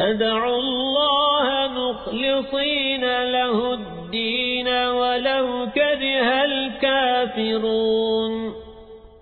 فدعوا الله مخلصين له الدين ولو كره الكافرون.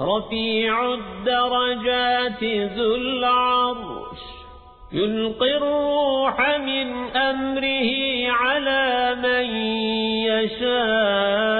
رفيع الدرجات ذو العرش يلقي الروح من أمره على من يشاء.